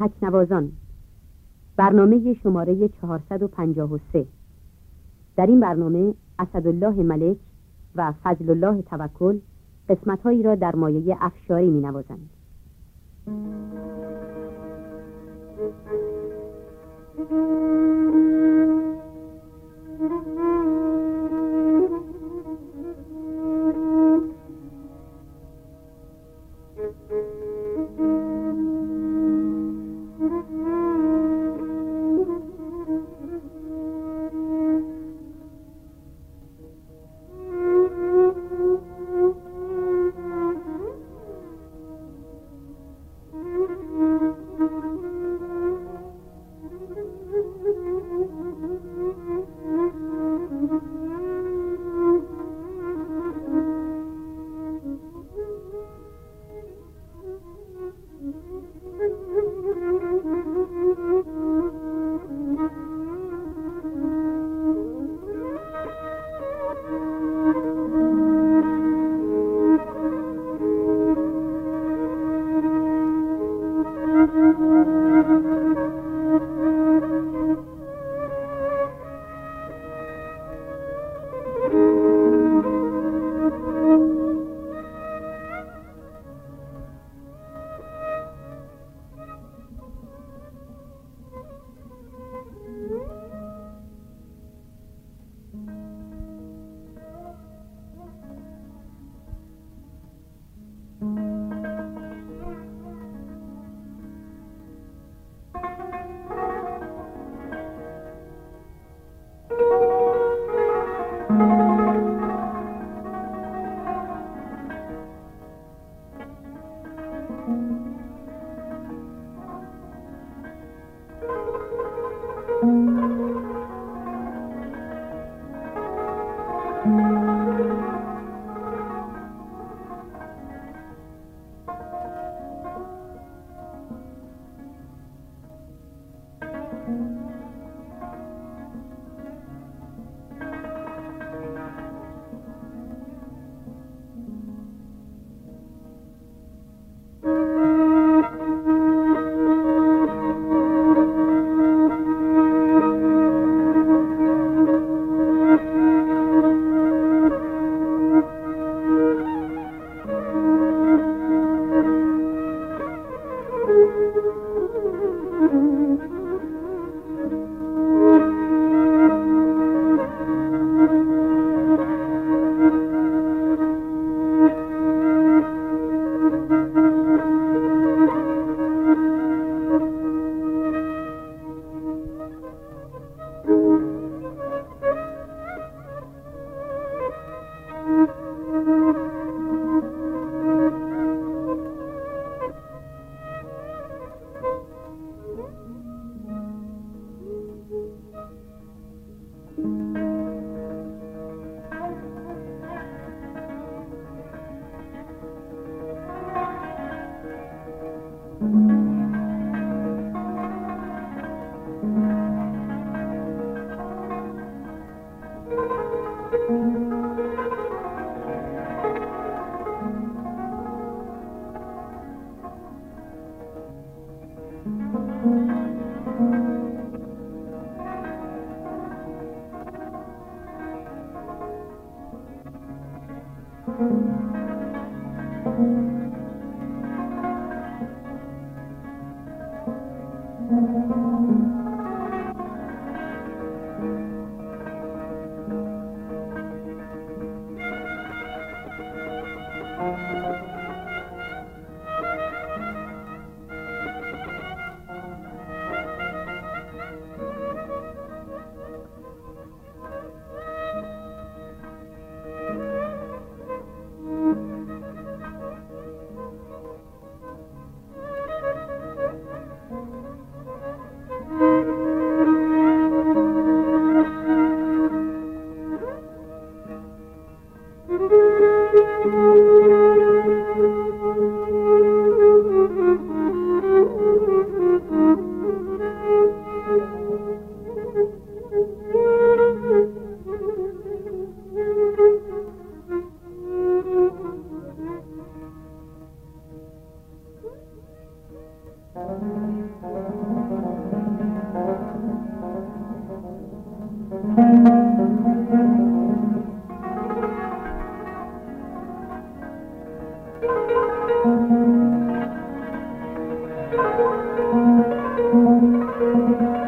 تکنوازان برنامه شماره 453 در این برنامه اسدالله ملک و فضل الله توکل قسمت را در مایه افشاری می نوازند. Música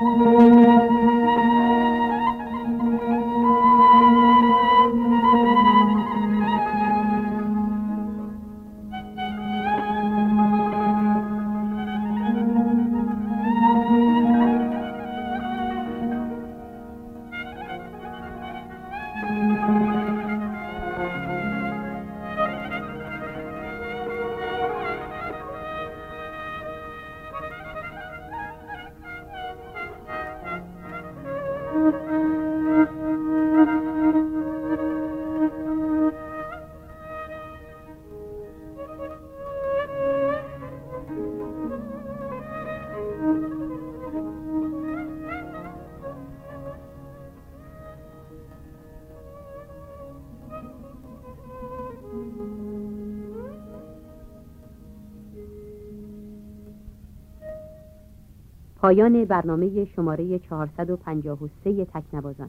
Música پایان برنامه شماره 453 تکنوازان.